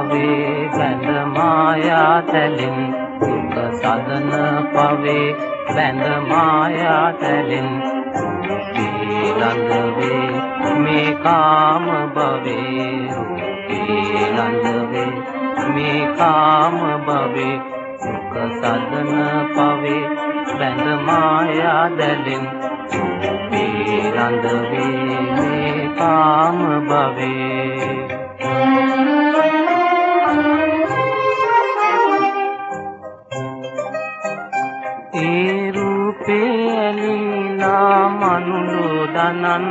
දුක සදන පවේ බැඳ මායා තැලින් දුක සදන පවේ බැඳ මායා තැලින් රූපී වේ මේ කාම භවේ රූපී වේ මේ කාම භවේ. දුක සදන පවේ බැඳ මායා දැලින් රූපී වේ මේ කාම භවේ. ඒ රූපේ ඇලීලා මනුලෝ දනන්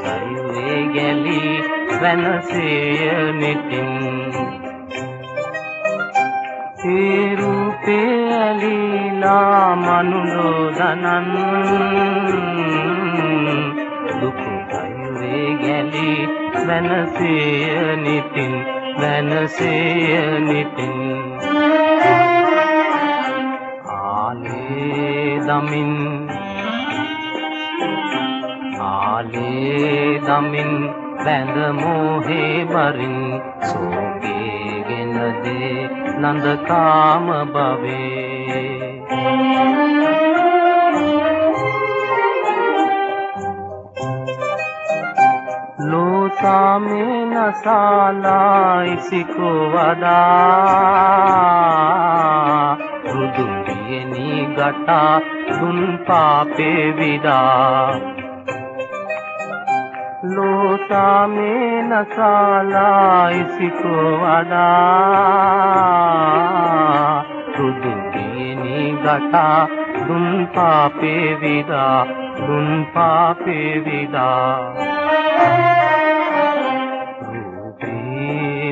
සයුවේ ගැලී වෙනසේ නිතින් ඒ රූපේ ඇලීලා මනුලෝ දනන්. දුක සයුවේ ගැලී වෙනසේ නිතින් වැනසේය නිතින් ආලේ දමින් ආලේ දමින් වැඳ මෝහේ බරින් සෝගේගෙන දේ නන්ද කාම බවේ ලෝසාමේ පාසාලා ඉසිකුවදා බුදු පියනි ගටා දුන් පාපේ විදා. ලෝසාමේ නසාලා ඉසිකුවදා බුදු පියනි ගටා දුන් පාපේ විදා. දුන් පාපේ විදා.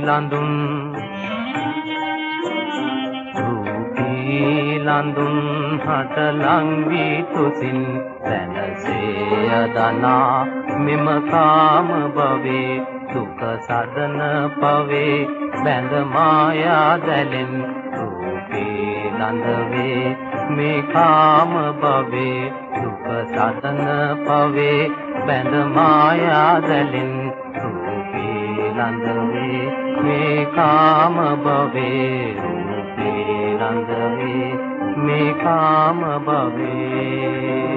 ලඳුන් රූපී ලඳුන් හට ලංවී තුසින් දැනසේ යදනා මෙම කාම භවේ දුක සදන පවේ බැඳ මායා දැලෙන් රූපී ලඳවේ මේ කාම භවේ දුක සදන පවේ බැඳ මායා දැලෙන් රූපී ලඳවේ මේ කාම භවේ රූපී ලඳවේ මේ කාම භවේ